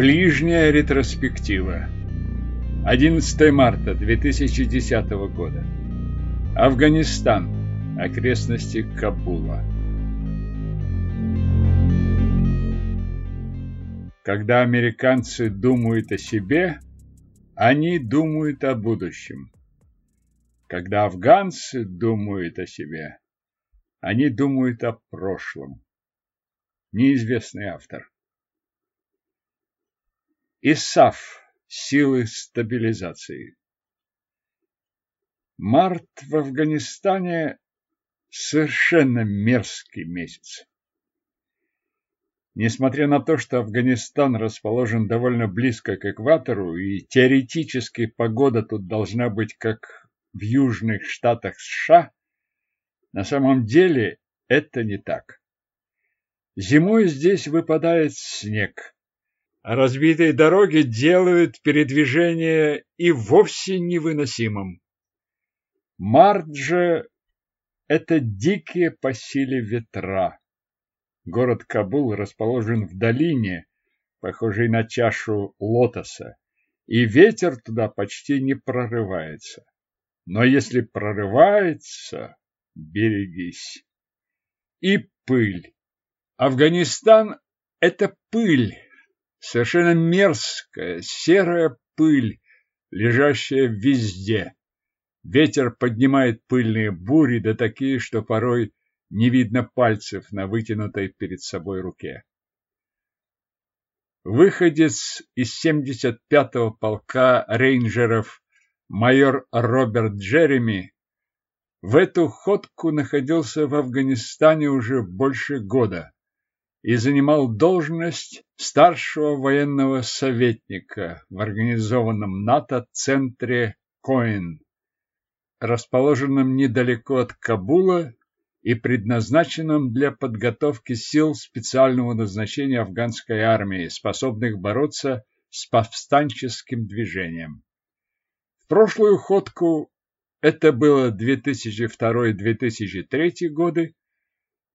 Ближняя ретроспектива. 11 марта 2010 года. Афганистан. Окрестности Кабула. Когда американцы думают о себе, они думают о будущем. Когда афганцы думают о себе, они думают о прошлом. Неизвестный автор. ИСАФ. Силы стабилизации. Март в Афганистане совершенно мерзкий месяц. Несмотря на то, что Афганистан расположен довольно близко к экватору и теоретически погода тут должна быть как в южных штатах США, на самом деле это не так. Зимой здесь выпадает снег, разбитые дороги делают передвижение и вовсе невыносимым. Март же – это дикие по силе ветра. Город Кабул расположен в долине, похожей на чашу лотоса, и ветер туда почти не прорывается. Но если прорывается, берегись. И пыль. Афганистан – это пыль, совершенно мерзкая, серая пыль, лежащая везде. Ветер поднимает пыльные бури, да такие, что порой не видно пальцев на вытянутой перед собой руке. Выходец из 75-го полка рейнджеров майор Роберт Джереми в эту ходку находился в Афганистане уже больше года и занимал должность старшего военного советника в организованном НАТО-центре Коин, расположенном недалеко от Кабула и предназначенном для подготовки сил специального назначения афганской армии, способных бороться с повстанческим движением. В прошлую ходку, это было 2002-2003 годы,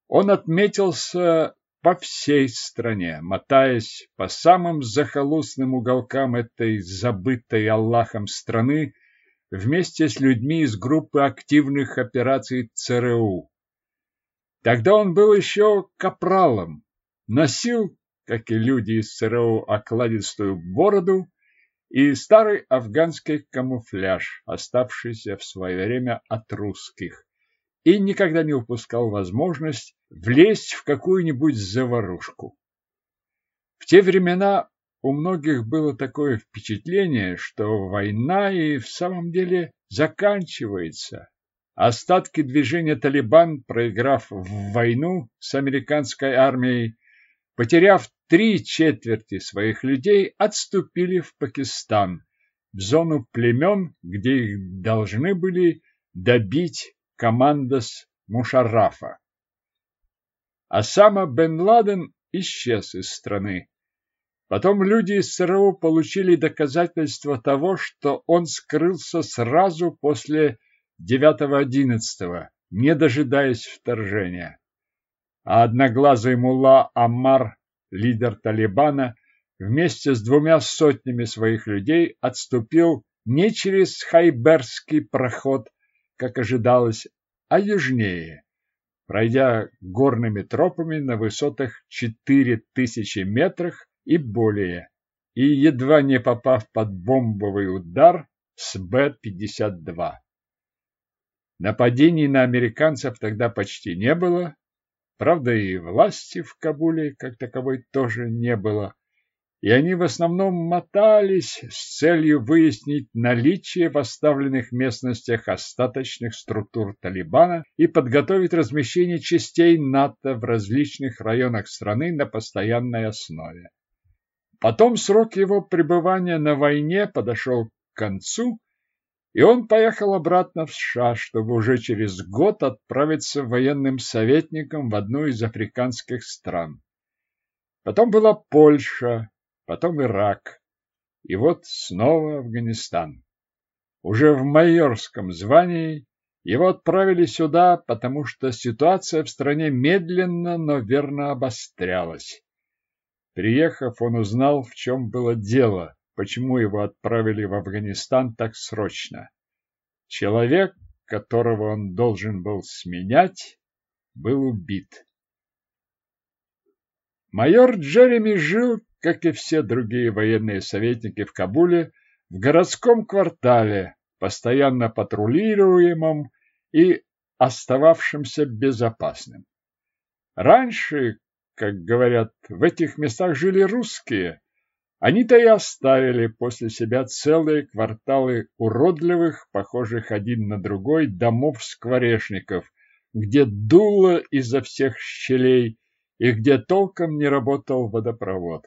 он отметился по всей стране, мотаясь по самым захолустным уголкам этой забытой Аллахом страны вместе с людьми из группы активных операций ЦРУ. Тогда он был еще капралом, носил, как и люди из ЦРУ, окладистую бороду и старый афганский камуфляж, оставшийся в свое время от русских, и никогда не упускал возможность влезть в какую-нибудь заварушку. В те времена у многих было такое впечатление, что война и в самом деле заканчивается, Остатки движения «Талибан», проиграв в войну с американской армией, потеряв три четверти своих людей, отступили в Пакистан, в зону племен, где их должны были добить командос Мушаррафа. Осама бен Ладен исчез из страны. Потом люди из СРУ получили доказательства того, что он скрылся сразу после 9-11, не дожидаясь вторжения. А одноглазый мулла Аммар, лидер Талибана, вместе с двумя сотнями своих людей отступил не через Хайберский проход, как ожидалось, а южнее, пройдя горными тропами на высотах 4000 метрах и более, и едва не попав под бомбовый удар с Б-52. Нападений на американцев тогда почти не было. Правда, и власти в Кабуле как таковой тоже не было. И они в основном мотались с целью выяснить наличие в оставленных местностях остаточных структур Талибана и подготовить размещение частей НАТО в различных районах страны на постоянной основе. Потом срок его пребывания на войне подошел к концу, и он поехал обратно в США, чтобы уже через год отправиться военным советником в одну из африканских стран. Потом была Польша, потом Ирак, и вот снова Афганистан. Уже в майорском звании его отправили сюда, потому что ситуация в стране медленно, но верно обострялась. Приехав, он узнал, в чем было дело, почему его отправили в Афганистан так срочно. Человек, которого он должен был сменять, был убит. Майор Джереми жил, как и все другие военные советники в Кабуле, в городском квартале, постоянно патрулируемом и остававшимся безопасным. Раньше, как говорят, в этих местах жили русские. Они-то и оставили после себя целые кварталы уродливых, похожих один на другой, домов-скворечников, где дуло изо всех щелей и где толком не работал водопровод.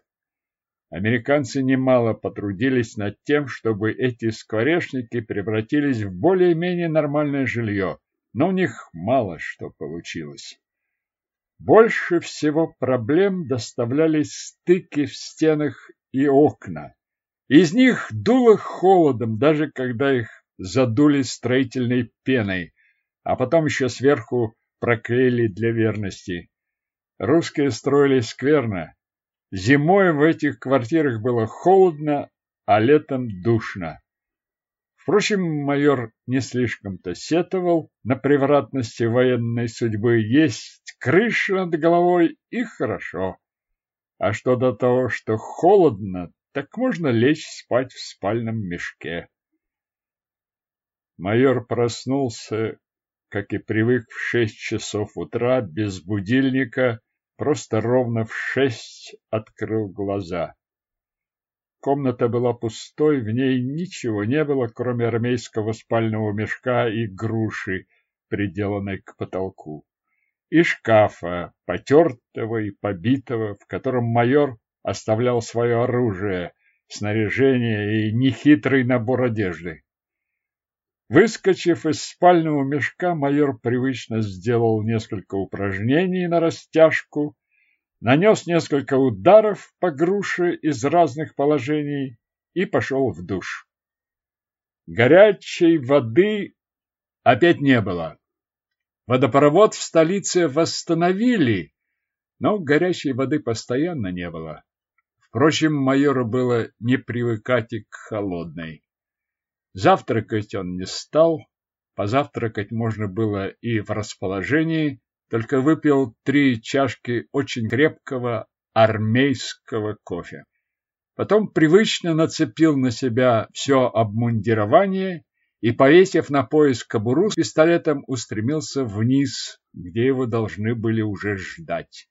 Американцы немало потрудились над тем, чтобы эти скворечники превратились в более-менее нормальное жилье, но у них мало что получилось. Больше всего проблем доставлялись стыки в стенах и окна. Из них дуло холодом, даже когда их задули строительной пеной, а потом еще сверху проклеили для верности. Русские строили скверно, Зимой в этих квартирах было холодно, а летом душно. Впрочем, майор не слишком-то сетовал на превратности военной судьбы. Есть крыша над головой и хорошо. А что до того, что холодно, так можно лечь спать в спальном мешке. Майор проснулся, как и привык, в шесть часов утра, без будильника, просто ровно в шесть открыл глаза. Комната была пустой, в ней ничего не было, кроме армейского спального мешка и груши, приделанной к потолку, и шкафа, потертого и побитого, в котором майор оставлял свое оружие, снаряжение и нехитрый набор одежды. Выскочив из спального мешка, майор привычно сделал несколько упражнений на растяжку, нанес несколько ударов по груше из разных положений и пошел в душ. Горячей воды опять не было. Водопровод в столице восстановили, но горячей воды постоянно не было. Впрочем, майору было не привыкать и к холодной. Завтракать он не стал, позавтракать можно было и в расположении, только выпил три чашки очень крепкого армейского кофе. Потом привычно нацепил на себя все обмундирование и, повесив на пояс кобуру с пистолетом, устремился вниз, где его должны были уже ждать.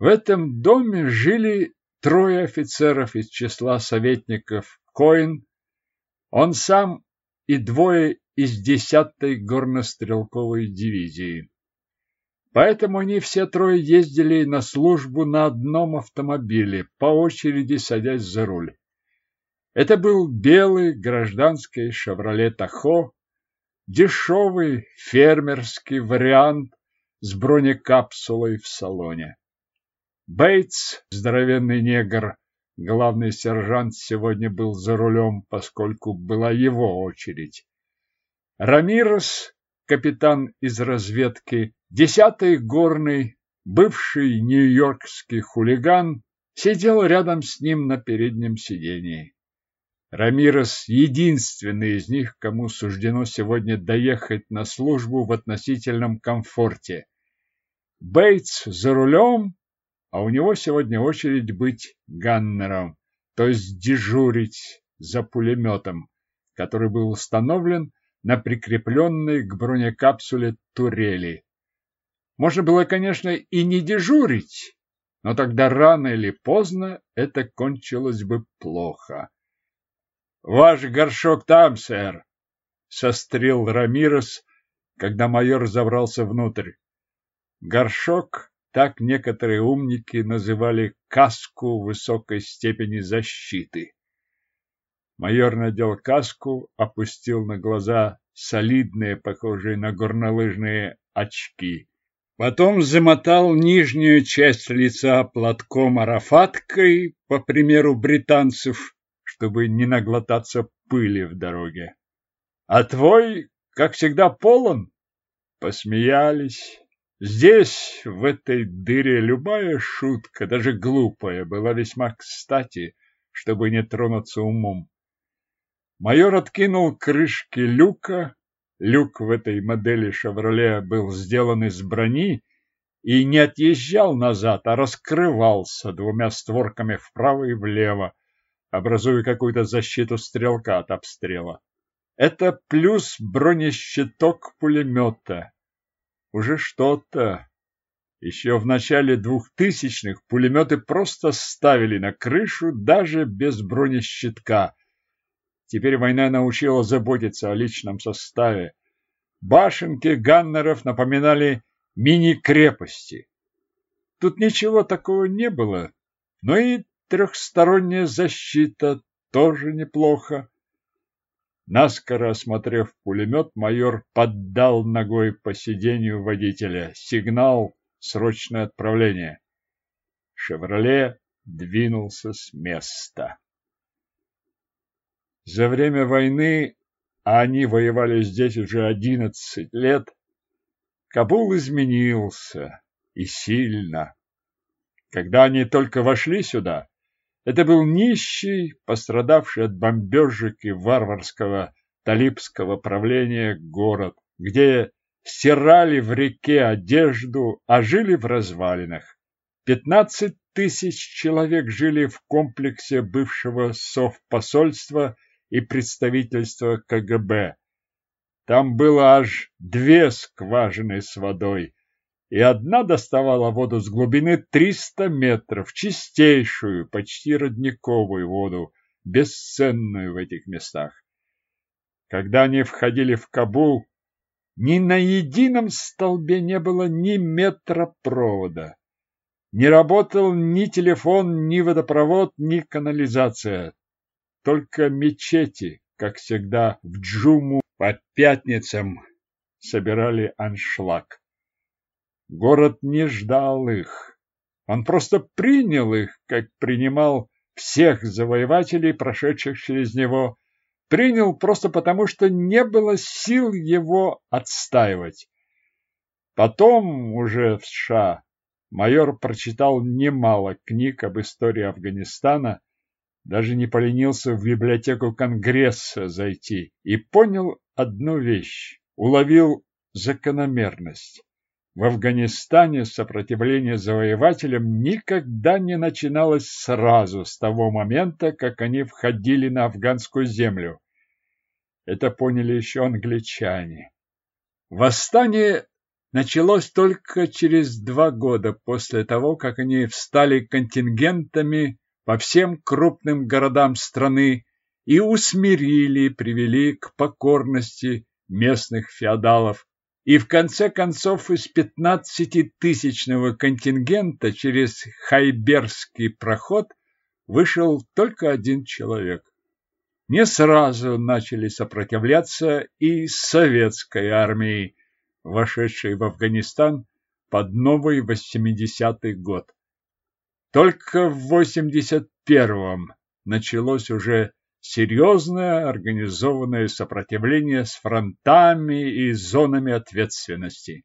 В этом доме жили трое офицеров из числа советников Коин, он сам и двое из десятой горнострелковой дивизии. Поэтому они все трое ездили на службу на одном автомобиле, по очереди садясь за руль. Это был белый гражданский «Шевроле Тахо», дешевый фермерский вариант с бронекапсулой в салоне. Бейтс, здоровенный негр, Главный сержант сегодня был за рулем, поскольку была его очередь. Рамирес, капитан из разведки, десятый горный, бывший нью-йоркский хулиган, сидел рядом с ним на переднем сидении. Рамирес – единственный из них, кому суждено сегодня доехать на службу в относительном комфорте. Бейтс за рулем, а у него сегодня очередь быть ганнером, то есть дежурить за пулеметом, который был установлен на прикрепленной к бронекапсуле турели. Можно было, конечно, и не дежурить, но тогда рано или поздно это кончилось бы плохо. «Ваш горшок там, сэр!» — сострил Рамирес, когда майор забрался внутрь. Горшок так некоторые умники называли каску высокой степени защиты. Майор надел каску, опустил на глаза солидные, похожие на горнолыжные очки. Потом замотал нижнюю часть лица платком-арафаткой, по примеру британцев, чтобы не наглотаться пыли в дороге. — А твой, как всегда, полон? Посмеялись. Здесь, в этой дыре, любая шутка, даже глупая, была весьма кстати, чтобы не тронуться умом. Майор откинул крышки люка. Люк в этой модели «Шевроле» был сделан из брони и не отъезжал назад, а раскрывался двумя створками вправо и влево, образуя какую-то защиту стрелка от обстрела. Это плюс бронещиток пулемета. Уже что-то. Еще в начале двухтысячных пулеметы просто ставили на крышу даже без бронещитка. Теперь война научила заботиться о личном составе. Башенки ганнеров напоминали мини-крепости. Тут ничего такого не было, но и трехсторонняя защита тоже неплохо. Наскоро осмотрев пулемет, майор поддал ногой по сиденью водителя. Сигнал «Срочное отправление». «Шевроле» двинулся с места. За время войны, а они воевали здесь уже одиннадцать лет, Кабул изменился и сильно. Когда они только вошли сюда, это был нищий, пострадавший от бомбежек и варварского талибского правления город, где стирали в реке одежду, а жили в развалинах. Пятнадцать тысяч человек жили в комплексе бывшего совпосольства и представительства КГБ. Там было аж две скважины с водой, и одна доставала воду с глубины 300 метров, чистейшую, почти родниковую воду, бесценную в этих местах. Когда они входили в Кабул, ни на едином столбе не было ни метра провода. Не работал ни телефон, ни водопровод, ни канализация. Только мечети, как всегда, в Джуму по пятницам собирали аншлаг. Город не ждал их. Он просто принял их, как принимал всех завоевателей, прошедших через него. Принял просто потому, что не было сил его отстаивать. Потом, уже в США, майор прочитал немало книг об истории Афганистана, даже не поленился в библиотеку Конгресса зайти и понял одну вещь, уловил закономерность. В Афганистане сопротивление завоевателям никогда не начиналось сразу с того момента, как они входили на афганскую землю. Это поняли еще англичане. Восстание началось только через два года после того, как они встали контингентами по всем крупным городам страны и усмирили, привели к покорности местных феодалов, и в конце концов из пятнадцатитысячного контингента через Хайберский проход вышел только один человек. Не сразу начали сопротивляться и советской армии, вошедшей в Афганистан под новый 80-й год. Только в 81-м началось уже серьезное организованное сопротивление с фронтами и зонами ответственности.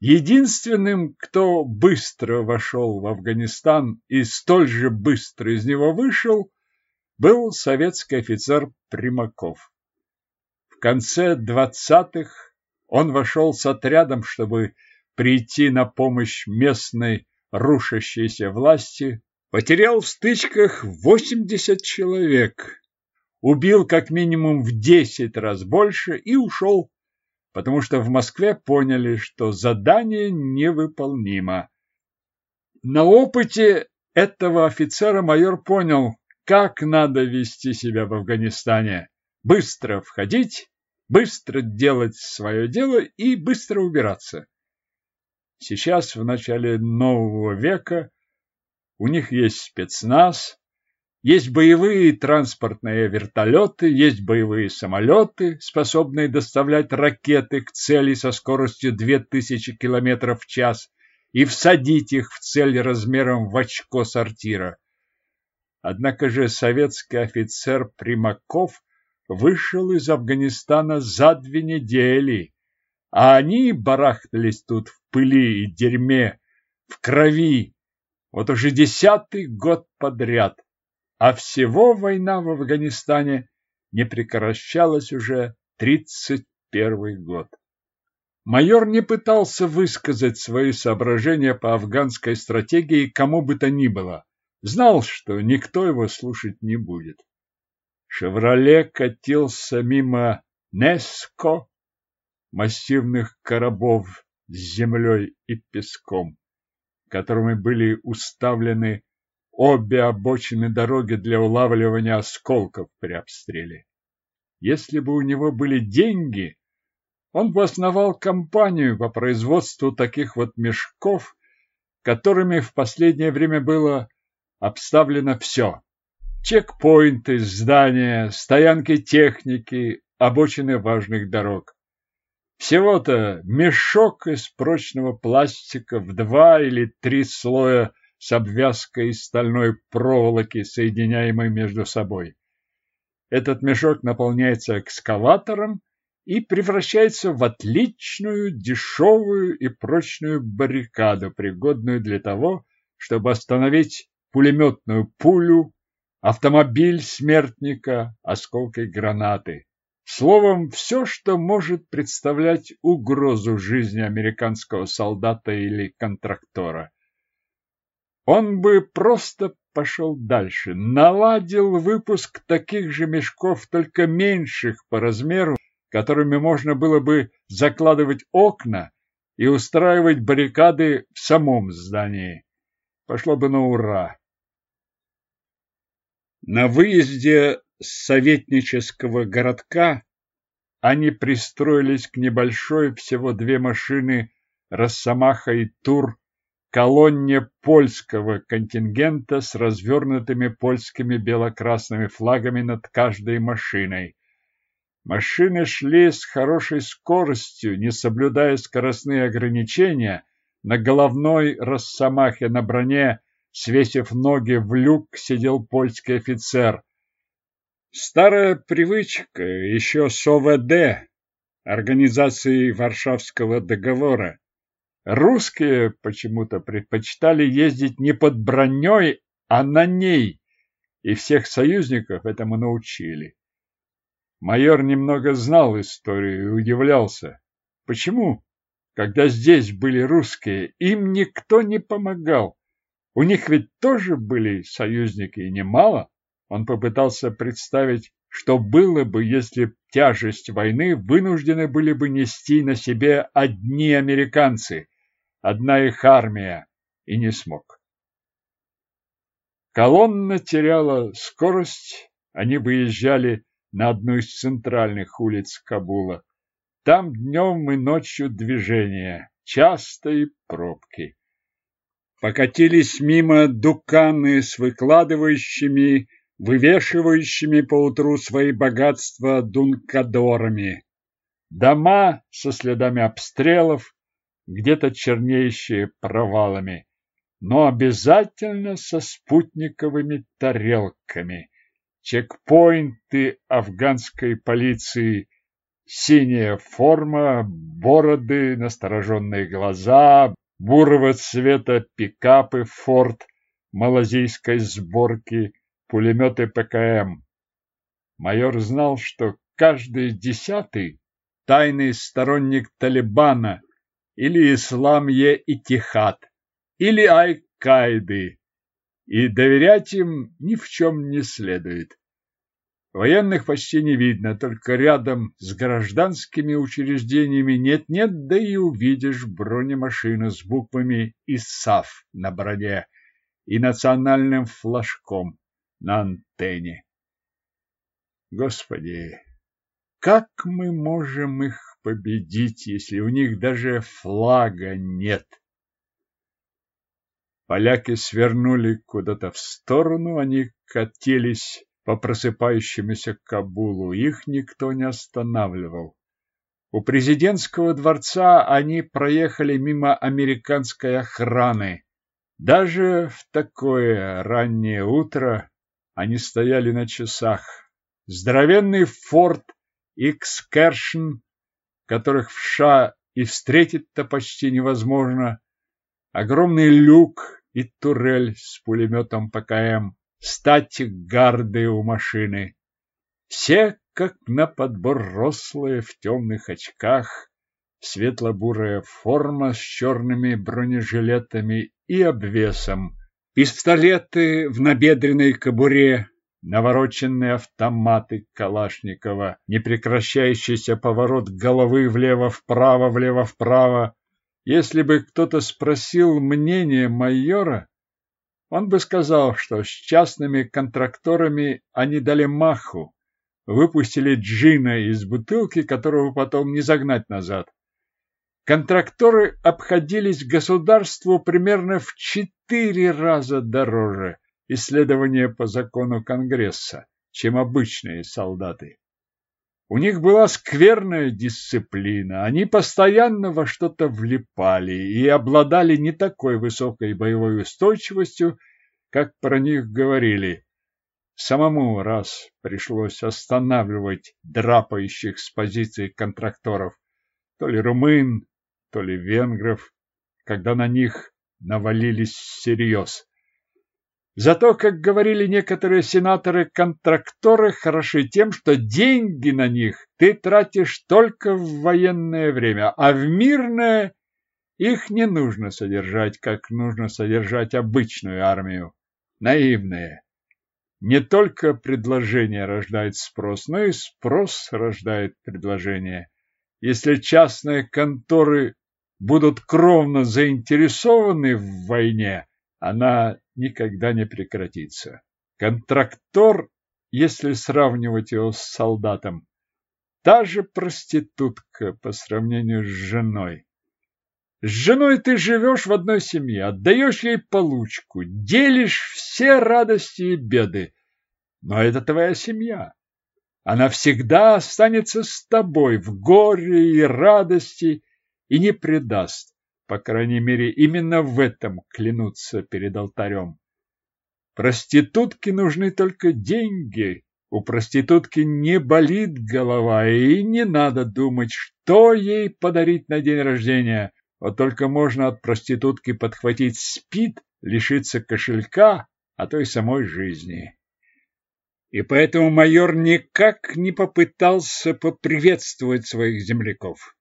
Единственным, кто быстро вошел в Афганистан и столь же быстро из него вышел, был советский офицер Примаков. В конце двадцатых он вошел с отрядом, чтобы прийти на помощь местной рушащейся власти, потерял в стычках 80 человек, убил как минимум в десять раз больше и ушел, потому что в Москве поняли, что задание невыполнимо. На опыте этого офицера майор понял, как надо вести себя в Афганистане. Быстро входить, быстро делать свое дело и быстро убираться. Сейчас, в начале нового века, у них есть спецназ, есть боевые транспортные вертолеты, есть боевые самолеты, способные доставлять ракеты к цели со скоростью 2000 км в час и всадить их в цель размером в очко сортира. Однако же советский офицер Примаков вышел из Афганистана за две недели, а они барахтались тут в пыли и дерьме, в крови, вот уже десятый год подряд, а всего война в Афганистане не прекращалась уже тридцать первый год. Майор не пытался высказать свои соображения по афганской стратегии кому бы то ни было. Знал, что никто его слушать не будет. «Шевроле» катился мимо Неско, массивных коробов с землей и песком, которыми были уставлены обе обочины дороги для улавливания осколков при обстреле. Если бы у него были деньги, он бы основал компанию по производству таких вот мешков, которыми в последнее время было обставлено все. Чекпоинты, здания, стоянки техники, обочины важных дорог. Всего-то мешок из прочного пластика в два или три слоя с обвязкой из стальной проволоки, соединяемой между собой. Этот мешок наполняется экскаватором и превращается в отличную, дешевую и прочную баррикаду, пригодную для того, чтобы остановить пулеметную пулю, автомобиль смертника, осколкой гранаты. Словом, все, что может представлять угрозу жизни американского солдата или контрактора. Он бы просто пошел дальше, наладил выпуск таких же мешков, только меньших по размеру, которыми можно было бы закладывать окна и устраивать баррикады в самом здании. Пошло бы на ура. На выезде с советнического городка они пристроились к небольшой, всего две машины, Росомаха и Тур, колонне польского контингента с развернутыми польскими бело-красными флагами над каждой машиной. Машины шли с хорошей скоростью, не соблюдая скоростные ограничения, на головной Росомахе на броне, свесив ноги в люк, сидел польский офицер – Старая привычка еще с ОВД, организации Варшавского договора. Русские почему-то предпочитали ездить не под броней, а на ней, и всех союзников этому научили. Майор немного знал историю и удивлялся. Почему, когда здесь были русские, им никто не помогал? У них ведь тоже были союзники, и немало. Он попытался представить, что было бы, если тяжесть войны вынуждены были бы нести на себе одни американцы, одна их армия, и не смог. Колонна теряла скорость, они выезжали на одну из центральных улиц Кабула. Там днем и ночью движение, частые пробки. Покатились мимо дуканы с выкладывающими вывешивающими поутру свои богатства дункадорами. Дома со следами обстрелов, где-то чернеющие провалами, но обязательно со спутниковыми тарелками. Чекпоинты афганской полиции, синяя форма, бороды, настороженные глаза, бурого цвета пикапы «Форд» малазийской сборки – пулеметы ПКМ. Майор знал, что каждый десятый – тайный сторонник Талибана или Ислам-е-Итихад, или Аль-Каиды, и доверять им ни в чем не следует. Военных почти не видно, только рядом с гражданскими учреждениями нет-нет, да и увидишь бронемашину с буквами ИСАФ на броне и национальным флажком на антенне. Господи, как мы можем их победить, если у них даже флага нет? Поляки свернули куда-то в сторону, они катились по просыпающемуся Кабулу, их никто не останавливал. У президентского дворца они проехали мимо американской охраны. Даже в такое раннее утро они стояли на часах. Здоровенный форт Икскершн, которых в США и встретить-то почти невозможно. Огромный люк и турель с пулеметом ПКМ, статик гарды у машины. Все, как на подбор рослые, в темных очках, светло-бурая форма с черными бронежилетами и обвесом, пистолеты в набедренной кобуре, навороченные автоматы Калашникова, непрекращающийся поворот головы влево-вправо, влево-вправо. Если бы кто-то спросил мнение майора, он бы сказал, что с частными контракторами они дали маху, выпустили джина из бутылки, которого потом не загнать назад. Контракторы обходились государству примерно в четыре раза дороже исследования по закону Конгресса, чем обычные солдаты. У них была скверная дисциплина, они постоянно во что-то влипали и обладали не такой высокой боевой устойчивостью, как про них говорили. Самому раз пришлось останавливать драпающих с позиций контракторов, то ли румын, то ли венгров, когда на них навалились всерьез. Зато, как говорили некоторые сенаторы-контракторы, хороши тем, что деньги на них ты тратишь только в военное время, а в мирное их не нужно содержать, как нужно содержать обычную армию. Наивные. Не только предложение рождает спрос, но и спрос рождает предложение. Если частные конторы будут кровно заинтересованы в войне, она никогда не прекратится. Контрактор, если сравнивать его с солдатом, та же проститутка по сравнению с женой. С женой ты живешь в одной семье, отдаешь ей получку, делишь все радости и беды. Но это твоя семья. Она всегда останется с тобой в горе и радости и не предаст. По крайней мере, именно в этом клянутся перед алтарем. Проститутке нужны только деньги. У проститутки не болит голова, и не надо думать, что ей подарить на день рождения. Вот только можно от проститутки подхватить спид, лишиться кошелька, а то и самой жизни. И поэтому майор никак не попытался поприветствовать своих земляков.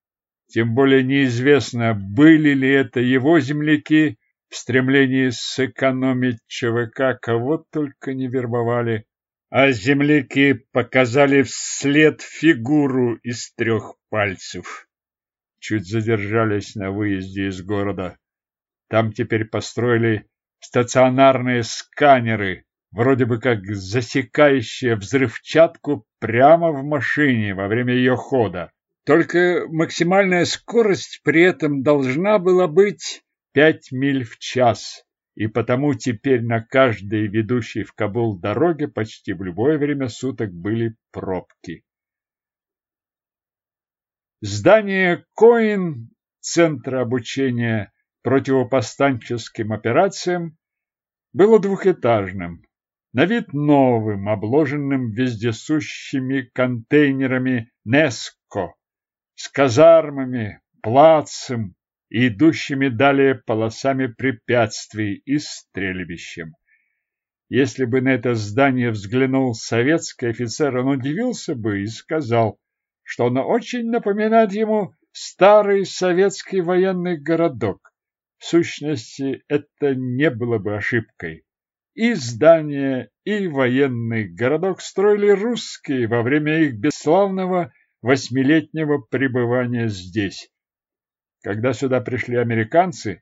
Тем более неизвестно, были ли это его земляки в стремлении сэкономить ЧВК, кого только не вербовали. А земляки показали вслед фигуру из трех пальцев. Чуть задержались на выезде из города. Там теперь построили стационарные сканеры, вроде бы как засекающие взрывчатку прямо в машине во время ее хода. Только максимальная скорость при этом должна была быть 5 миль в час, и потому теперь на каждой ведущей в Кабул дороге почти в любое время суток были пробки. Здание Коин, центра обучения противопостанческим операциям, было двухэтажным, на вид новым, обложенным вездесущими контейнерами Неско с казармами, плацем и идущими далее полосами препятствий и стрельбищем. Если бы на это здание взглянул советский офицер, он удивился бы и сказал, что оно очень напоминает ему старый советский военный городок. В сущности, это не было бы ошибкой. И здание, и военный городок строили русские во время их бесславного восьмилетнего пребывания здесь. Когда сюда пришли американцы,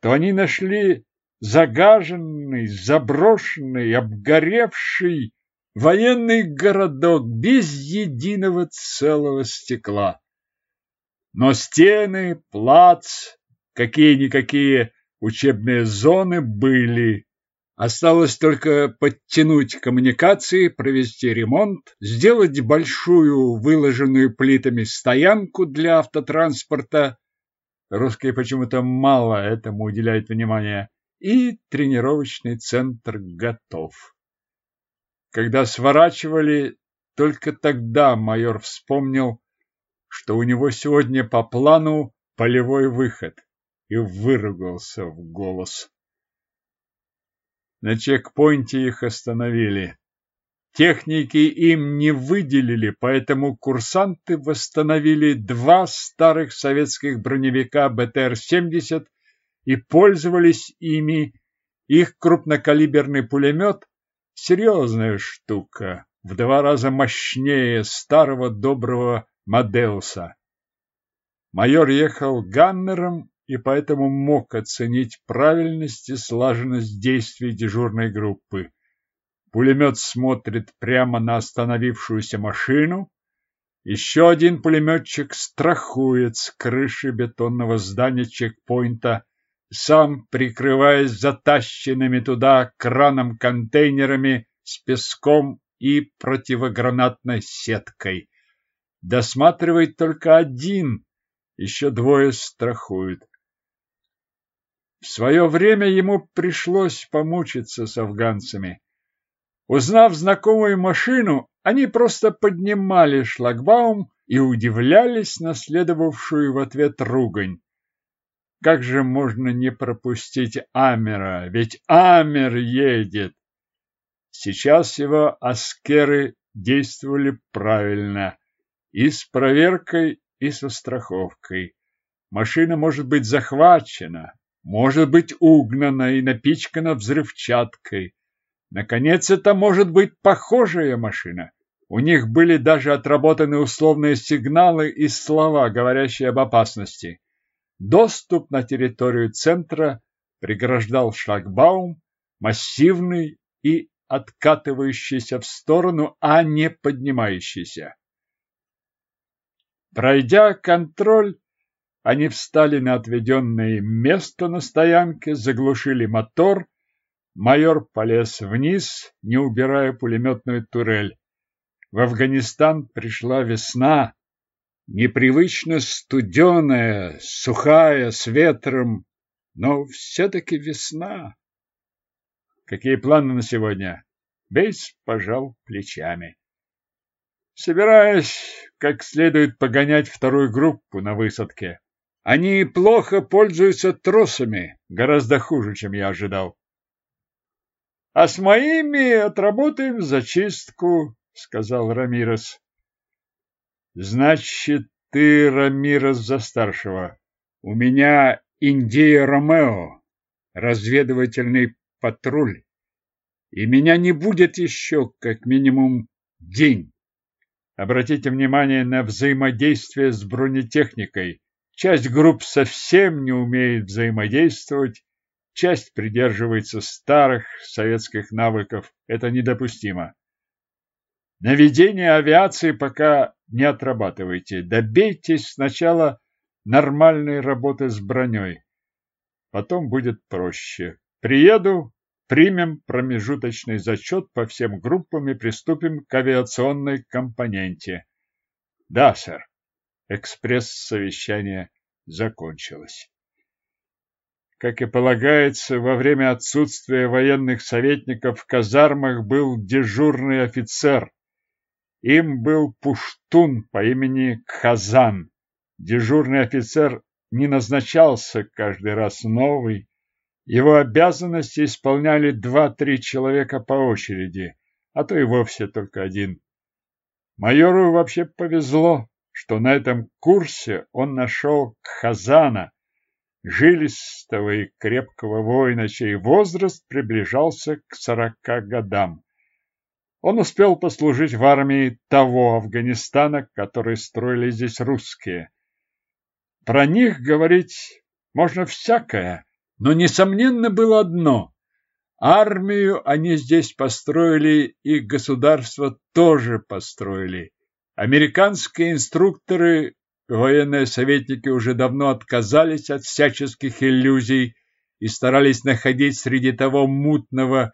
то они нашли загаженный, заброшенный, обгоревший военный городок без единого целого стекла. Но стены, плац, какие-никакие учебные зоны были. Осталось только подтянуть коммуникации, провести ремонт, сделать большую выложенную плитами стоянку для автотранспорта. Русские почему-то мало этому уделяют внимания. И тренировочный центр готов. Когда сворачивали, только тогда майор вспомнил, что у него сегодня по плану полевой выход, и выругался в голос. На чекпоинте их остановили. Техники им не выделили, поэтому курсанты восстановили два старых советских броневика БТР-70 и пользовались ими. Их крупнокалиберный пулемет – серьезная штука, в два раза мощнее старого доброго Мадеуса. Майор ехал ганнером и поэтому мог оценить правильность и слаженность действий дежурной группы. Пулемет смотрит прямо на остановившуюся машину. Еще один пулеметчик страхует с крыши бетонного здания чекпоинта, сам прикрываясь затащенными туда краном-контейнерами с песком и противогранатной сеткой. Досматривает только один, еще двое страхуют. В свое время ему пришлось помучиться с афганцами. Узнав знакомую машину, они просто поднимали шлагбаум и удивлялись на следовавшую в ответ ругань. Как же можно не пропустить Амера? Ведь Амер едет. Сейчас его аскеры действовали правильно. И с проверкой, и со страховкой. Машина может быть захвачена, может быть угнана и напичкана взрывчаткой. Наконец, это может быть похожая машина. У них были даже отработаны условные сигналы и слова, говорящие об опасности. Доступ на территорию центра преграждал шлагбаум, массивный и откатывающийся в сторону, а не поднимающийся. Пройдя контроль, они встали на отведенное место на стоянке, заглушили мотор Майор полез вниз, не убирая пулеметную турель. В Афганистан пришла весна, непривычно студеная, сухая, с ветром, но все-таки весна. Какие планы на сегодня? Бейс пожал плечами. Собираюсь как следует погонять вторую группу на высадке. Они плохо пользуются тросами, гораздо хуже, чем я ожидал. А с моими отработаем зачистку, сказал Рамирес. Значит, ты, Рамирес, за старшего. У меня Индия Ромео, разведывательный патруль. И меня не будет еще как минимум день. Обратите внимание на взаимодействие с бронетехникой. Часть групп совсем не умеет взаимодействовать, Часть придерживается старых советских навыков. Это недопустимо. Наведение авиации пока не отрабатывайте. Добейтесь сначала нормальной работы с броней. Потом будет проще. Приеду, примем промежуточный зачет по всем группам и приступим к авиационной компоненте. Да, сэр. Экспресс-совещание закончилось. Как и полагается, во время отсутствия военных советников в казармах был дежурный офицер. Им был пуштун по имени Кхазан. Дежурный офицер не назначался каждый раз новый. Его обязанности исполняли два-три человека по очереди, а то и вовсе только один. Майору вообще повезло, что на этом курсе он нашел Кхазана, жилистого и крепкого воина, чей возраст приближался к сорока годам. Он успел послужить в армии того Афганистана, который строили здесь русские. Про них говорить можно всякое, но, несомненно, было одно. Армию они здесь построили и государство тоже построили. Американские инструкторы Военные советники уже давно отказались от всяческих иллюзий и старались находить среди того мутного,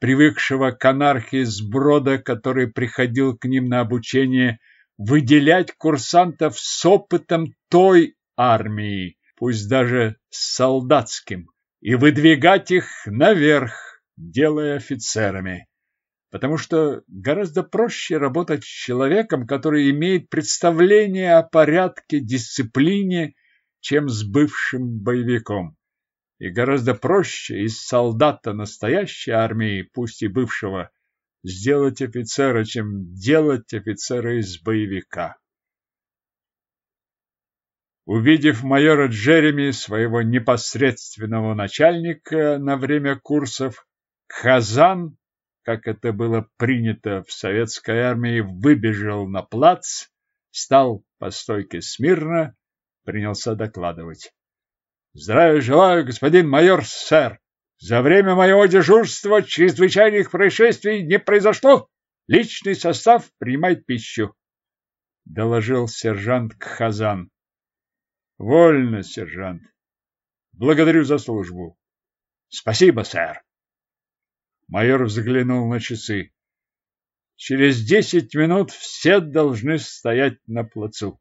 привыкшего к анархии сброда, который приходил к ним на обучение, выделять курсантов с опытом той армии, пусть даже с солдатским, и выдвигать их наверх, делая офицерами. Потому что гораздо проще работать с человеком, который имеет представление о порядке, дисциплине, чем с бывшим боевиком. И гораздо проще из солдата настоящей армии, пусть и бывшего, сделать офицера, чем делать офицера из боевика. Увидев майора Джереми, своего непосредственного начальника на время курсов, Хазан как это было принято в советской армии, выбежал на плац, стал по стойке смирно, принялся докладывать. Здравия желаю, господин майор, сэр. За время моего дежурства чрезвычайных происшествий не произошло. Личный состав принимает пищу, доложил сержант Кхазан. Вольно, сержант. Благодарю за службу. Спасибо, сэр. Майор взглянул на часы. Через десять минут все должны стоять на плацу.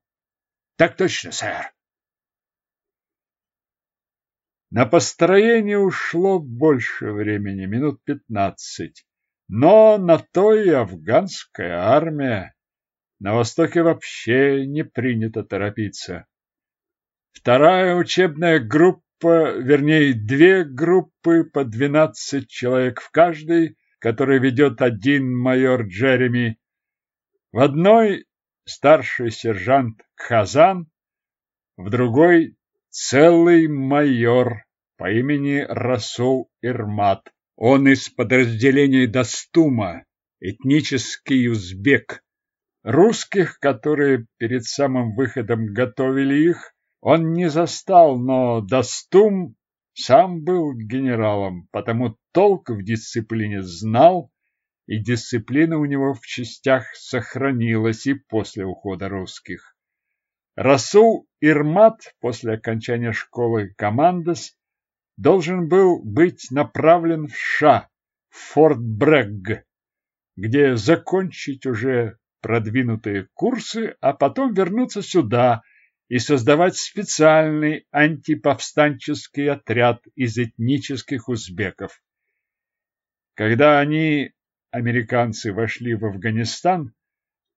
Так точно, сэр. На построение ушло больше времени, минут пятнадцать. Но на то и афганская армия. На Востоке вообще не принято торопиться. Вторая учебная группа группа, вернее, две группы по 12 человек в каждой, которые ведет один майор Джереми. В одной старший сержант Хазан, в другой целый майор по имени Расул Ирмат. Он из подразделения Дастума, этнический узбек. Русских, которые перед самым выходом готовили их, он не застал, но Достум сам был генералом, потому толк в дисциплине знал, и дисциплина у него в частях сохранилась и после ухода русских. Расул Ирмат после окончания школы командос должен был быть направлен в США, в Форт Брэгг, где закончить уже продвинутые курсы, а потом вернуться сюда – и создавать специальный антиповстанческий отряд из этнических узбеков. Когда они, американцы, вошли в Афганистан,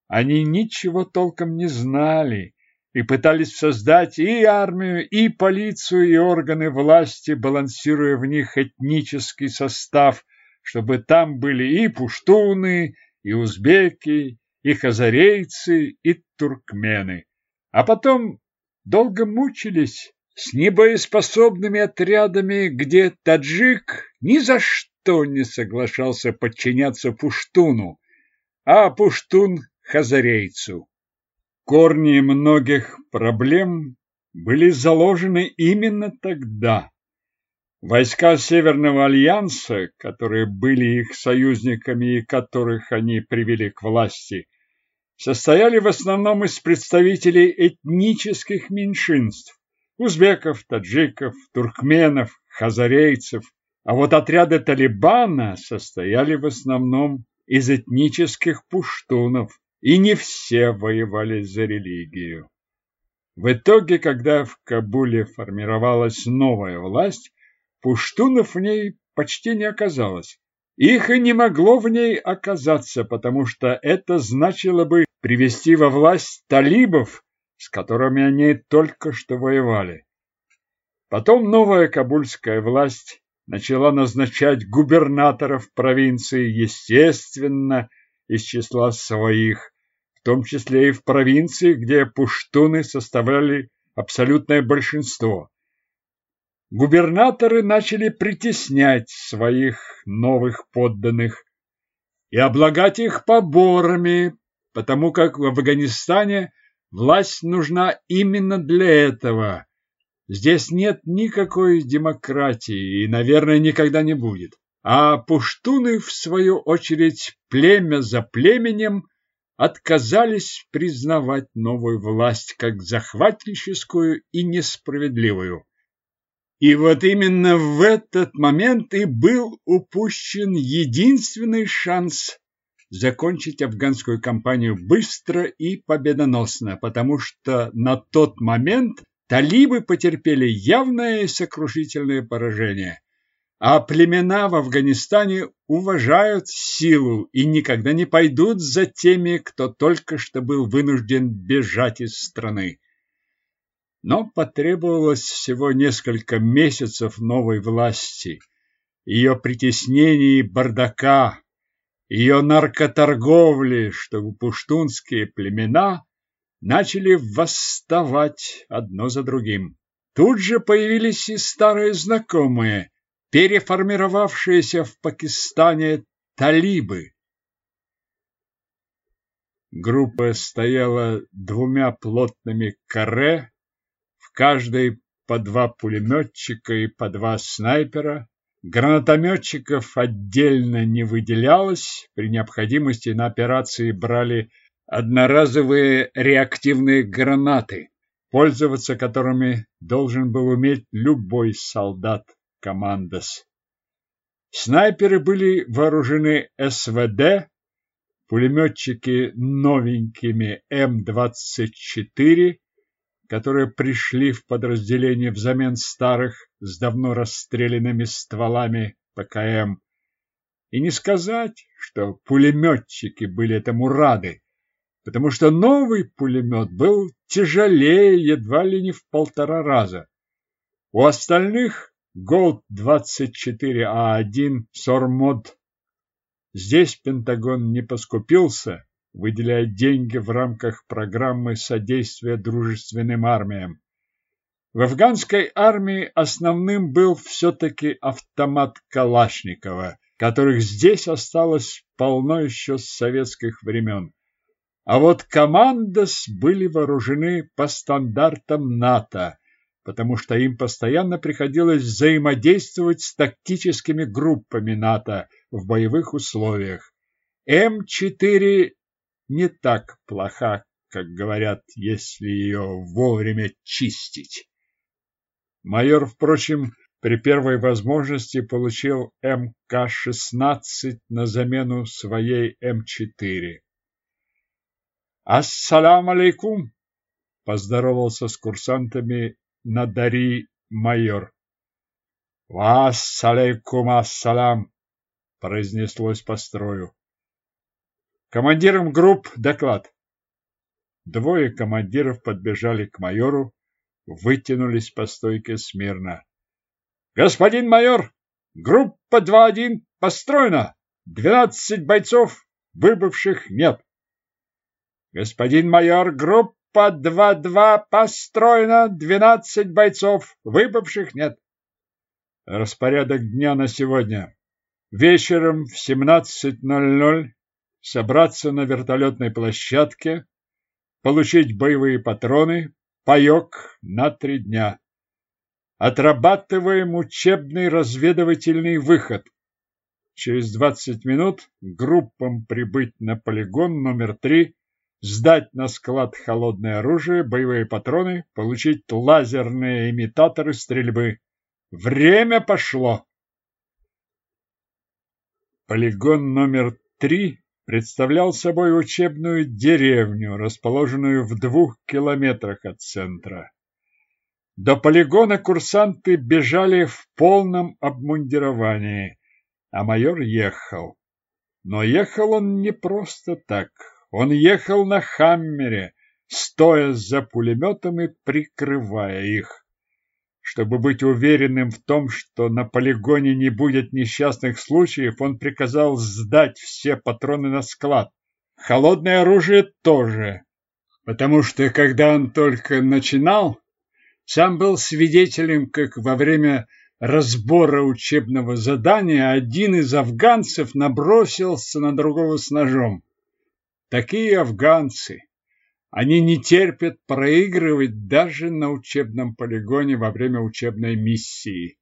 они ничего толком не знали и пытались создать и армию, и полицию, и органы власти, балансируя в них этнический состав, чтобы там были и пуштуны, и узбеки, и хазарейцы, и туркмены. А потом долго мучились с небоеспособными отрядами, где таджик ни за что не соглашался подчиняться пуштуну, а пуштун – хазарейцу. Корни многих проблем были заложены именно тогда. Войска Северного альянса, которые были их союзниками и которых они привели к власти, состояли в основном из представителей этнических меньшинств – узбеков, таджиков, туркменов, хазарейцев. А вот отряды Талибана состояли в основном из этнических пуштунов, и не все воевали за религию. В итоге, когда в Кабуле формировалась новая власть, пуштунов в ней почти не оказалось. Их и не могло в ней оказаться, потому что это значило бы привести во власть талибов, с которыми они только что воевали. Потом новая кабульская власть начала назначать губернаторов провинции, естественно, из числа своих, в том числе и в провинции, где пуштуны составляли абсолютное большинство. Губернаторы начали притеснять своих новых подданных и облагать их поборами, потому как в Афганистане власть нужна именно для этого. Здесь нет никакой демократии и, наверное, никогда не будет. А пуштуны, в свою очередь, племя за племенем, отказались признавать новую власть как захватническую и несправедливую. И вот именно в этот момент и был упущен единственный шанс закончить афганскую кампанию быстро и победоносно, потому что на тот момент талибы потерпели явное и сокрушительное поражение. а племена в Афганистане уважают силу и никогда не пойдут за теми, кто только что был вынужден бежать из страны. Но потребовалось всего несколько месяцев новой власти, ее притеснений и бардака, ее наркоторговли, чтобы пуштунские племена начали восставать одно за другим. Тут же появились и старые знакомые – переформировавшиеся в Пакистане талибы. Группа стояла двумя плотными каре, в каждой по два пулеметчика и по два снайпера. Гранатометчиков отдельно не выделялось, при необходимости на операции брали одноразовые реактивные гранаты, пользоваться которыми должен был уметь любой солдат командос. Снайперы были вооружены СВД, пулеметчики новенькими М-24, которые пришли в подразделение взамен старых с давно расстрелянными стволами ПКМ. И не сказать, что пулеметчики были этому рады, потому что новый пулемет был тяжелее едва ли не в полтора раза. У остальных Голд 24А1 Сормод. Здесь Пентагон не поскупился, выделяя деньги в рамках программы содействия дружественным армиям. В афганской армии основным был все-таки автомат Калашникова, которых здесь осталось полно еще с советских времен. А вот командос были вооружены по стандартам НАТО, потому что им постоянно приходилось взаимодействовать с тактическими группами НАТО в боевых условиях. М4 не так плоха, как говорят, если ее вовремя чистить. Майор, впрочем, при первой возможности получил МК-16 на замену своей М4. «Ассалам алейкум!» – поздоровался с курсантами Надари майор. «Вассалейкум ассалам!» произнеслось по строю. Командирам групп доклад. Двое командиров подбежали к майору, вытянулись по стойке смирно. Господин майор, группа 2-1 построена. Двенадцать бойцов, выбывших нет. Господин майор, группа по 2-2 построено 12 бойцов, выбывших нет. Распорядок дня на сегодня. Вечером в 17.00 собраться на вертолетной площадке, получить боевые патроны, паек на три дня. Отрабатываем учебный разведывательный выход. Через 20 минут группам прибыть на полигон номер 3 сдать на склад холодное оружие, боевые патроны, получить лазерные имитаторы стрельбы. Время пошло. Полигон номер три представлял собой учебную деревню, расположенную в двух километрах от центра. До полигона курсанты бежали в полном обмундировании, а майор ехал. Но ехал он не просто так. Он ехал на Хаммере, стоя за пулеметом и прикрывая их. Чтобы быть уверенным в том, что на полигоне не будет несчастных случаев, он приказал сдать все патроны на склад. Холодное оружие тоже, потому что, когда он только начинал, сам был свидетелем, как во время разбора учебного задания один из афганцев набросился на другого с ножом. Такие афганцы. Они не терпят проигрывать даже на учебном полигоне во время учебной миссии.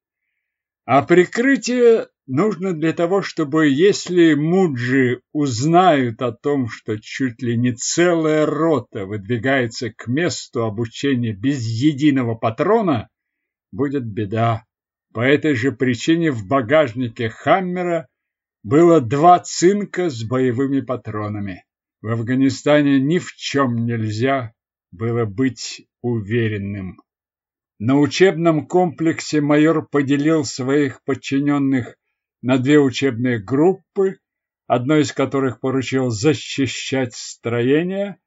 А прикрытие нужно для того, чтобы если муджи узнают о том, что чуть ли не целая рота выдвигается к месту обучения без единого патрона, будет беда. По этой же причине в багажнике Хаммера было два цинка с боевыми патронами. В Афганистане ни в чем нельзя было быть уверенным. На учебном комплексе майор поделил своих подчиненных на две учебные группы, одной из которых поручил защищать строения,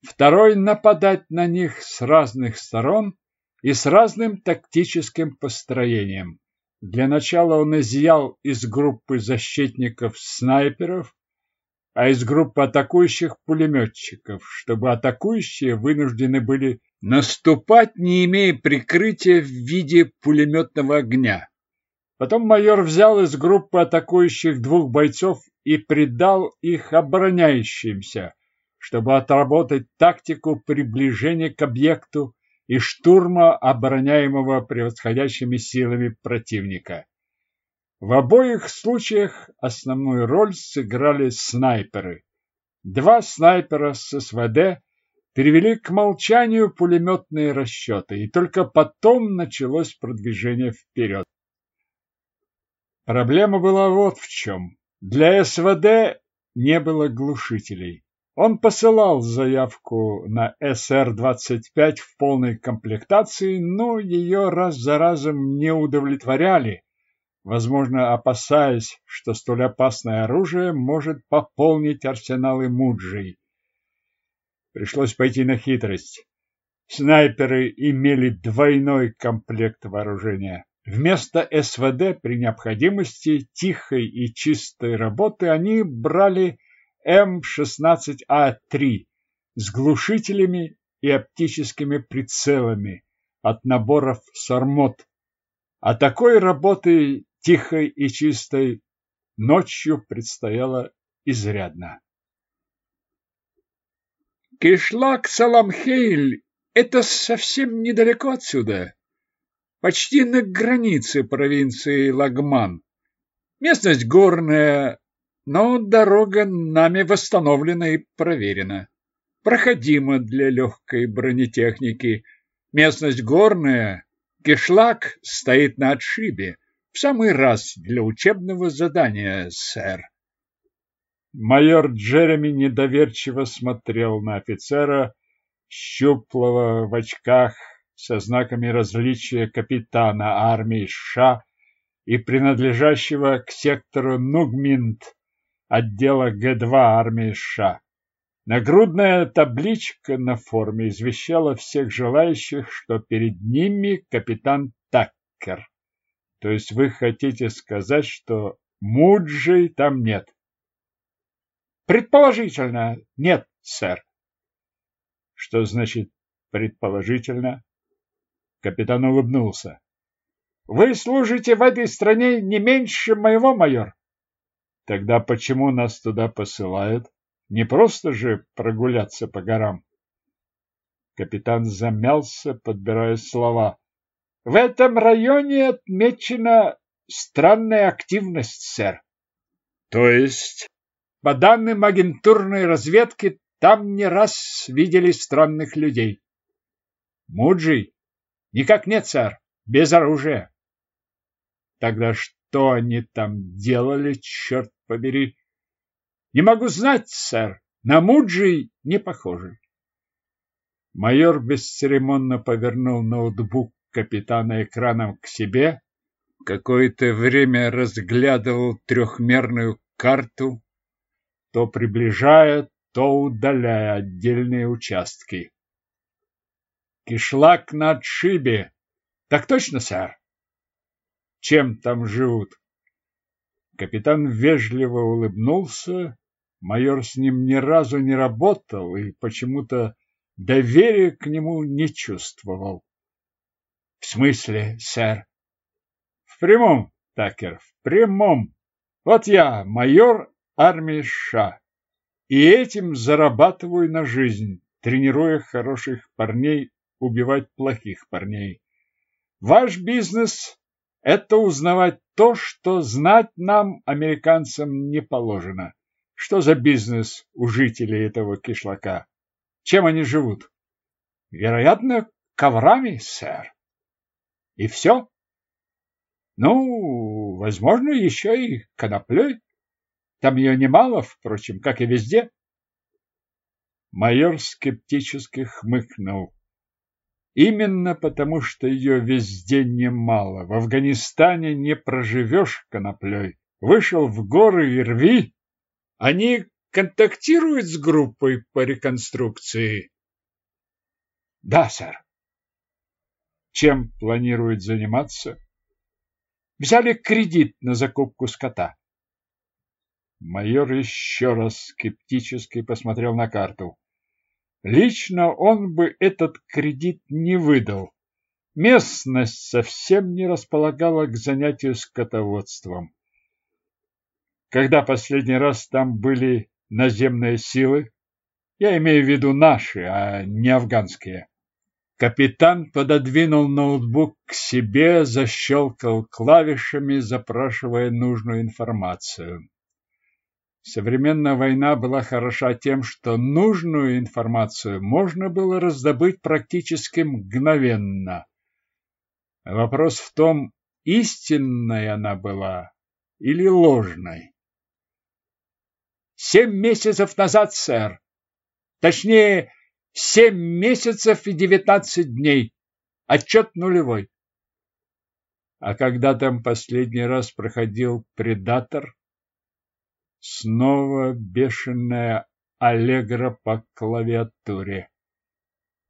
второй нападать на них с разных сторон и с разным тактическим построением. Для начала он изъял из группы защитников-снайперов, а из группы атакующих пулеметчиков, чтобы атакующие вынуждены были наступать, не имея прикрытия в виде пулеметного огня. Потом майор взял из группы атакующих двух бойцов и придал их обороняющимся, чтобы отработать тактику приближения к объекту и штурма обороняемого превосходящими силами противника. В обоих случаях основную роль сыграли снайперы. Два снайпера с СВД перевели к молчанию пулеметные расчеты, и только потом началось продвижение вперед. Проблема была вот в чем. Для СВД не было глушителей. Он посылал заявку на СР-25 в полной комплектации, но ее раз за разом не удовлетворяли, возможно, опасаясь, что столь опасное оружие может пополнить арсеналы Муджей. Пришлось пойти на хитрость. Снайперы имели двойной комплект вооружения. Вместо СВД при необходимости тихой и чистой работы они брали М-16А3 с глушителями и оптическими прицелами от наборов Сармот. А такой работы тихой и чистой ночью предстояло изрядно. Кишлак Саламхейль – это совсем недалеко отсюда, почти на границе провинции Лагман. Местность горная, но дорога нами восстановлена и проверена. Проходима для легкой бронетехники. Местность горная, кишлак стоит на отшибе. В самый раз для учебного задания, сэр. Майор Джереми недоверчиво смотрел на офицера, щуплого в очках, со знаками различия капитана армии США и принадлежащего к сектору Нугминт отдела Г-2 армии США. Нагрудная табличка на форме извещала всех желающих, что перед ними капитан Таккер. То есть вы хотите сказать, что Муджи там нет? Предположительно, нет, сэр. Что значит предположительно? Капитан улыбнулся. Вы служите в этой стране не меньше моего, майор. Тогда почему нас туда посылают? Не просто же прогуляться по горам. Капитан замялся, подбирая слова. В этом районе отмечена странная активность, сэр. То есть по данным агентурной разведки, там не раз видели странных людей. Муджи? Никак нет, сэр. Без оружия. Тогда что они там делали, черт побери? Не могу знать, сэр. На Муджи не похоже. Майор бесцеремонно повернул ноутбук капитана экраном к себе, какое-то время разглядывал трехмерную карту то приближая, то удаляя отдельные участки. Кишлак на отшибе. Так точно, сэр? Чем там живут? Капитан вежливо улыбнулся. Майор с ним ни разу не работал и почему-то доверия к нему не чувствовал. В смысле, сэр? В прямом, Такер, в прямом. Вот я, майор армии США. И этим зарабатываю на жизнь, тренируя хороших парней убивать плохих парней. Ваш бизнес – это узнавать то, что знать нам, американцам, не положено. Что за бизнес у жителей этого кишлака? Чем они живут? Вероятно, коврами, сэр. И все? Ну, возможно, еще и коноплей. Там ее немало, впрочем, как и везде. Майор скептически хмыкнул. Именно потому, что ее везде немало. В Афганистане не проживешь коноплей. Вышел в горы и рви. Они контактируют с группой по реконструкции? Да, сэр. Чем планируют заниматься? Взяли кредит на закупку скота. Майор еще раз скептически посмотрел на карту. Лично он бы этот кредит не выдал. Местность совсем не располагала к занятию скотоводством. Когда последний раз там были наземные силы? Я имею в виду наши, а не афганские. Капитан пододвинул ноутбук к себе, защелкал клавишами, запрашивая нужную информацию. Современная война была хороша тем, что нужную информацию можно было раздобыть практически мгновенно. Вопрос в том, истинной она была или ложной. Семь месяцев назад, сэр. Точнее, семь месяцев и девятнадцать дней. Отчет нулевой. А когда там последний раз проходил предатор? Снова бешеная аллегра по клавиатуре.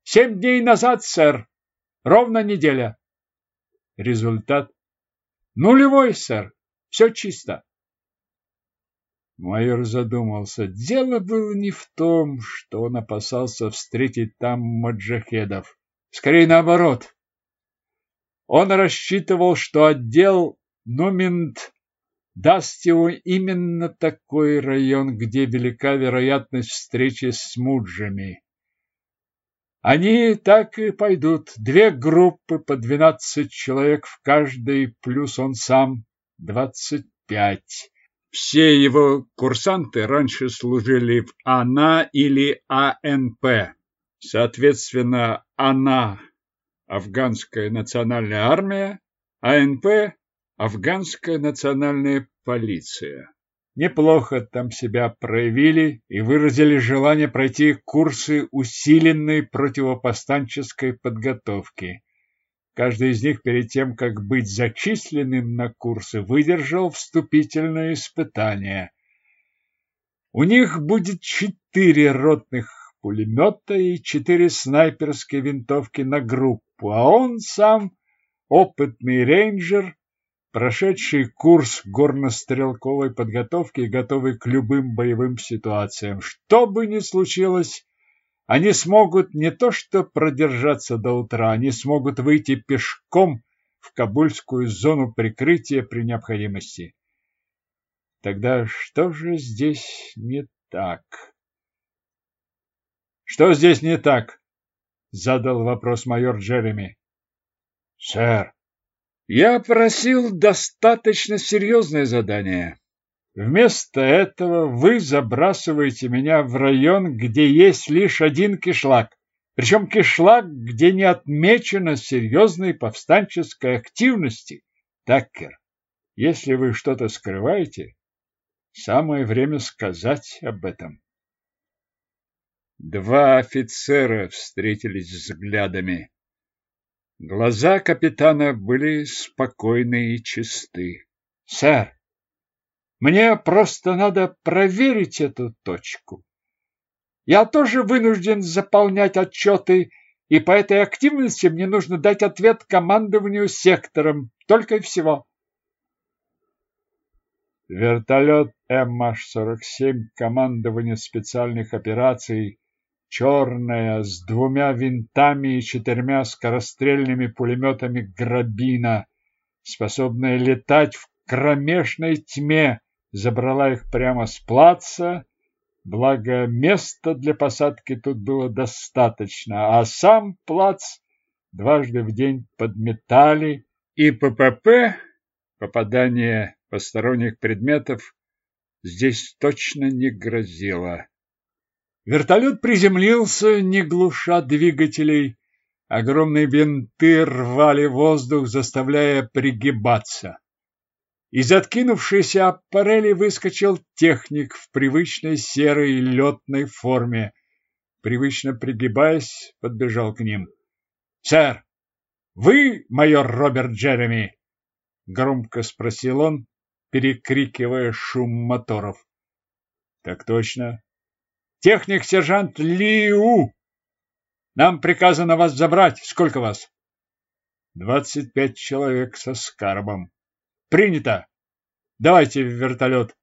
Семь дней назад, сэр. Ровно неделя. Результат? Нулевой, сэр. Все чисто. Майор задумался. Дело было не в том, что он опасался встретить там маджахедов. Скорее наоборот. Он рассчитывал, что отдел Нуминт даст ему именно такой район, где велика вероятность встречи с муджами. Они так и пойдут. Две группы по двенадцать человек в каждой, плюс он сам двадцать пять. Все его курсанты раньше служили в АНА или АНП. Соответственно, АНА – Афганская национальная армия, АНП – Афганская национальная полиция. Неплохо там себя проявили и выразили желание пройти курсы усиленной противопостанческой подготовки. Каждый из них перед тем, как быть зачисленным на курсы, выдержал вступительное испытание. У них будет четыре ротных пулемета и четыре снайперские винтовки на группу, а он сам опытный рейнджер, прошедший курс горнострелковой подготовки и готовый к любым боевым ситуациям. Что бы ни случилось, они смогут не то что продержаться до утра, они смогут выйти пешком в Кабульскую зону прикрытия при необходимости. Тогда что же здесь не так? Что здесь не так? Задал вопрос майор Джереми. Сэр, я просил достаточно серьезное задание. Вместо этого вы забрасываете меня в район, где есть лишь один кишлак. Причем кишлак, где не отмечено серьезной повстанческой активности. Таккер, если вы что-то скрываете, самое время сказать об этом. Два офицера встретились взглядами. Глаза капитана были спокойны и чисты. — Сэр, мне просто надо проверить эту точку. Я тоже вынужден заполнять отчеты, и по этой активности мне нужно дать ответ командованию сектором, только и всего. Вертолет МH-47 командования специальных операций черная, с двумя винтами и четырьмя скорострельными пулеметами «Грабина», способная летать в кромешной тьме, забрала их прямо с плаца, благо места для посадки тут было достаточно, а сам плац дважды в день подметали, и ППП, попадание посторонних предметов, здесь точно не грозило. Вертолет приземлился, не глуша двигателей. Огромные винты рвали воздух, заставляя пригибаться. Из откинувшейся аппарели выскочил техник в привычной серой летной форме. Привычно пригибаясь, подбежал к ним. Сэр, вы майор Роберт Джереми? Громко спросил он, перекрикивая шум моторов. Так точно. Техник-сержант Лиу. Нам приказано вас забрать. Сколько вас? Двадцать пять человек со скарбом. Принято. Давайте в вертолет.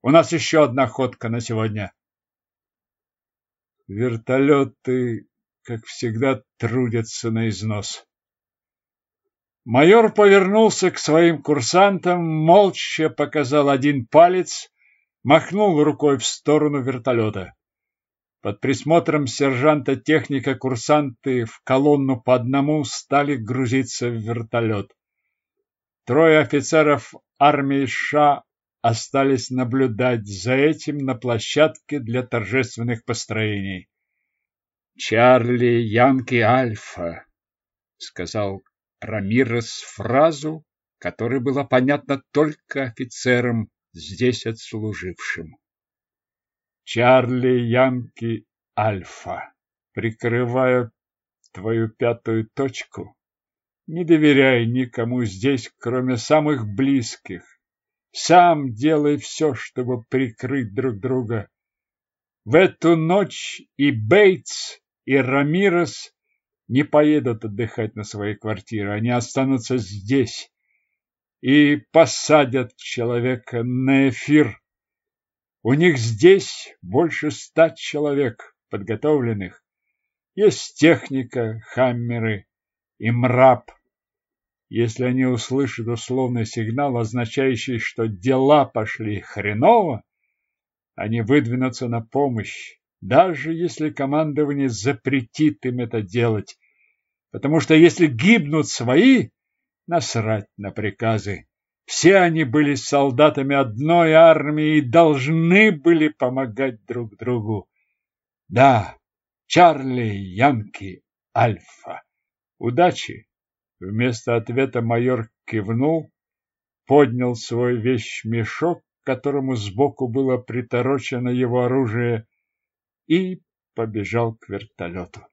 У нас еще одна ходка на сегодня. Вертолеты, как всегда, трудятся на износ. Майор повернулся к своим курсантам, молча показал один палец, махнул рукой в сторону вертолета. Под присмотром сержанта-техника курсанты в колонну по одному стали грузиться в вертолет. Трое офицеров армии США остались наблюдать за этим на площадке для торжественных построений. «Чарли Янки Альфа», — сказал Рамирес фразу, которая была понятна только офицерам, здесь отслужившим. Чарли Янки Альфа, прикрывая твою пятую точку, не доверяй никому здесь, кроме самых близких. Сам делай все, чтобы прикрыть друг друга. В эту ночь и Бейтс, и Рамирес не поедут отдыхать на свои квартиры, они останутся здесь и посадят человека на эфир. У них здесь больше ста человек подготовленных. Есть техника, хаммеры и мраб. Если они услышат условный сигнал, означающий, что дела пошли хреново, они выдвинутся на помощь даже если командование запретит им это делать. Потому что если гибнут свои, насрать на приказы. Все они были солдатами одной армии и должны были помогать друг другу. Да, Чарли, Янки, Альфа. Удачи! Вместо ответа майор кивнул, поднял свой вещмешок, к которому сбоку было приторочено его оружие, и побежал к вертолету.